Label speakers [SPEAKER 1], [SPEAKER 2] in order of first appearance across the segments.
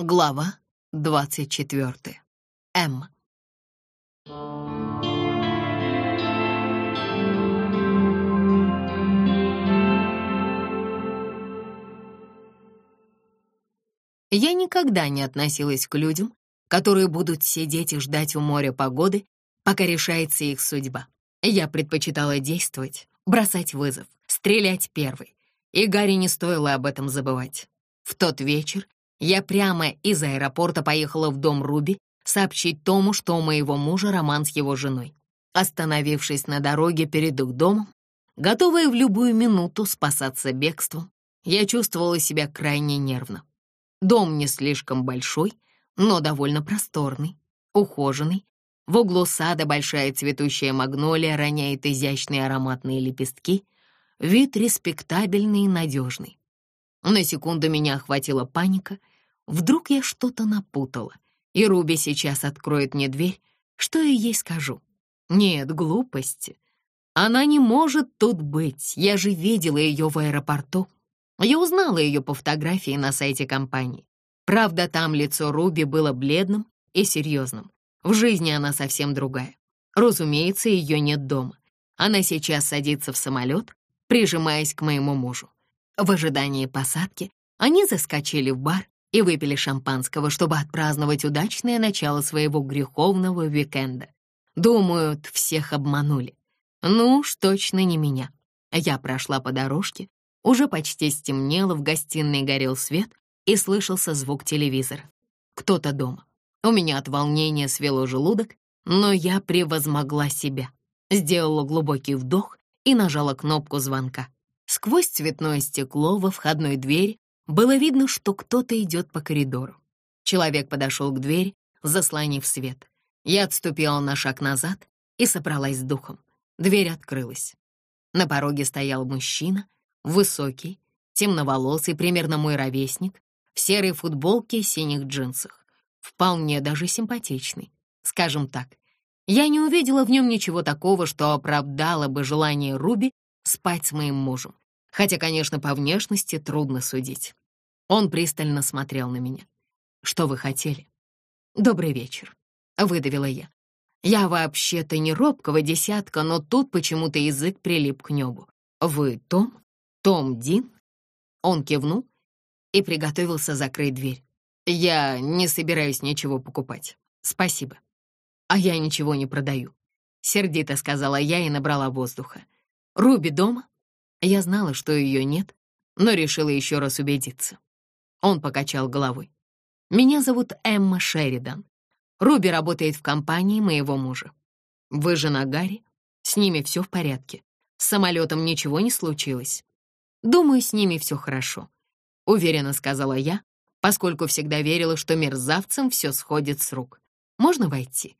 [SPEAKER 1] Глава 24. М. Я никогда не относилась к людям, которые будут сидеть и ждать у моря погоды, пока решается их судьба. Я предпочитала действовать, бросать вызов, стрелять первой. И Гарри не стоило об этом забывать. В тот вечер я прямо из аэропорта поехала в дом Руби сообщить Тому, что у моего мужа роман с его женой. Остановившись на дороге перед их домом, готовая в любую минуту спасаться бегством, я чувствовала себя крайне нервно. Дом не слишком большой, но довольно просторный, ухоженный. В углу сада большая цветущая магнолия роняет изящные ароматные лепестки. Вид респектабельный и надежный. На секунду меня охватила паника. Вдруг я что-то напутала, и Руби сейчас откроет мне дверь. Что я ей скажу? Нет, глупости. Она не может тут быть. Я же видела ее в аэропорту. Я узнала ее по фотографии на сайте компании. Правда, там лицо Руби было бледным и серьезным. В жизни она совсем другая. Разумеется, ее нет дома. Она сейчас садится в самолет, прижимаясь к моему мужу. В ожидании посадки они заскочили в бар и выпили шампанского, чтобы отпраздновать удачное начало своего греховного уикенда. Думают, всех обманули. Ну уж точно не меня. Я прошла по дорожке, уже почти стемнело, в гостиной горел свет и слышался звук телевизора. Кто-то дома. У меня от волнения свело желудок, но я превозмогла себя. Сделала глубокий вдох и нажала кнопку звонка. Сквозь цветное стекло во входной двери было видно, что кто-то идет по коридору. Человек подошел к двери, заслонив свет. Я отступила на шаг назад и собралась с духом. Дверь открылась. На пороге стоял мужчина, высокий, темноволосый, примерно мой ровесник, в серой футболке и синих джинсах. Вполне даже симпатичный, скажем так. Я не увидела в нем ничего такого, что оправдало бы желание Руби спать с моим мужем. Хотя, конечно, по внешности трудно судить. Он пристально смотрел на меня. «Что вы хотели?» «Добрый вечер», — выдавила я. «Я вообще-то не робкого десятка, но тут почему-то язык прилип к небу. Вы Том? Том Дин?» Он кивнул и приготовился закрыть дверь. «Я не собираюсь ничего покупать. Спасибо. А я ничего не продаю», — сердито сказала я и набрала воздуха. «Руби дома?» Я знала, что ее нет, но решила еще раз убедиться. Он покачал головой. «Меня зовут Эмма Шеридан. Руби работает в компании моего мужа. Вы жена Гарри? С ними все в порядке. С самолетом ничего не случилось. Думаю, с ними все хорошо», — уверенно сказала я, поскольку всегда верила, что мерзавцам все сходит с рук. «Можно войти?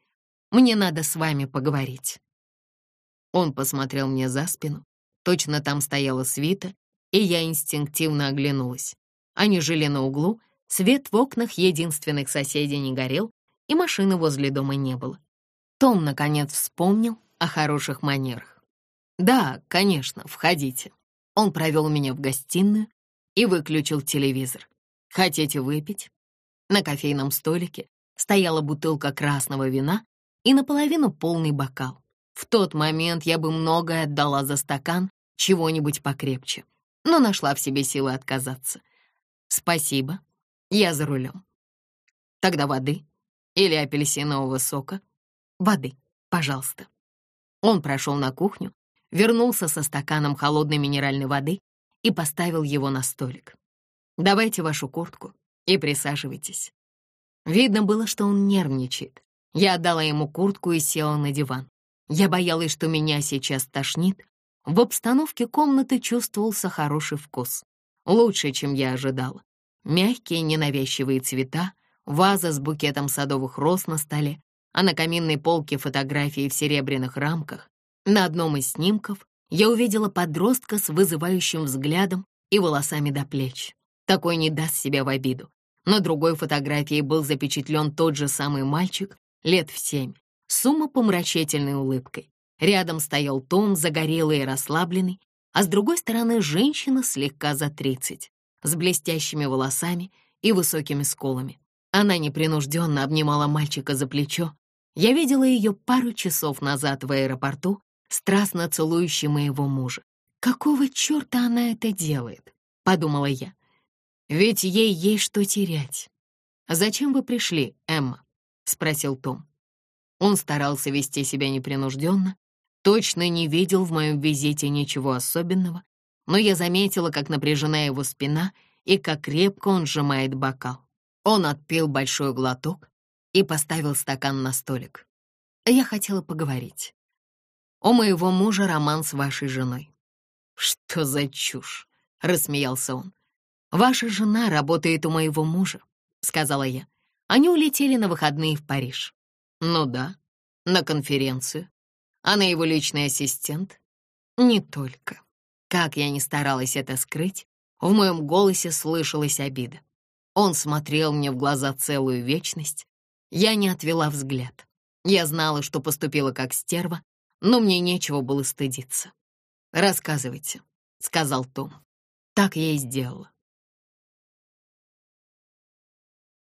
[SPEAKER 1] Мне надо с вами поговорить». Он посмотрел мне за спину. Точно там стояла свита, и я инстинктивно оглянулась. Они жили на углу, свет в окнах единственных соседей не горел, и машины возле дома не было. Том, наконец, вспомнил о хороших манерах. «Да, конечно, входите». Он провел меня в гостиную и выключил телевизор. «Хотите выпить?» На кофейном столике стояла бутылка красного вина и наполовину полный бокал. В тот момент я бы многое отдала за стакан чего-нибудь покрепче, но нашла в себе силы отказаться. Спасибо, я за рулем. Тогда воды или апельсинового сока? Воды, пожалуйста. Он прошел на кухню, вернулся со стаканом холодной минеральной воды и поставил его на столик. «Давайте вашу куртку и присаживайтесь». Видно было, что он нервничает. Я отдала ему куртку и села на диван. Я боялась, что меня сейчас тошнит. В обстановке комнаты чувствовался хороший вкус. Лучше, чем я ожидала. Мягкие ненавязчивые цвета, ваза с букетом садовых роз на столе, а на каминной полке фотографии в серебряных рамках. На одном из снимков я увидела подростка с вызывающим взглядом и волосами до плеч. Такой не даст себя в обиду. На другой фотографии был запечатлен тот же самый мальчик лет в семь, с умопомрачительной улыбкой. Рядом стоял Том, загорелый и расслабленный, а с другой стороны женщина слегка за тридцать, с блестящими волосами и высокими скулами. Она непринужденно обнимала мальчика за плечо. Я видела ее пару часов назад в аэропорту, страстно целующей моего мужа. «Какого черта она это делает?» — подумала я. «Ведь ей есть что терять». «Зачем вы пришли, Эмма?» — спросил Том. Он старался вести себя непринужденно, точно не видел в моем визите ничего особенного, но я заметила, как напряжена его спина и как крепко он сжимает бокал. Он отпил большой глоток и поставил стакан на столик. Я хотела поговорить. У моего мужа роман с вашей женой. Что за чушь? Рассмеялся он. Ваша жена работает у моего мужа, сказала я. Они улетели на выходные в Париж. Ну да, на конференцию. Она его личный ассистент. Не только. Как я ни старалась это скрыть, в моем голосе слышалась обида. Он смотрел мне в глаза целую вечность. Я не отвела взгляд. Я знала, что поступила как стерва, но мне нечего было стыдиться. «Рассказывайте», — сказал Том. Так я и сделала.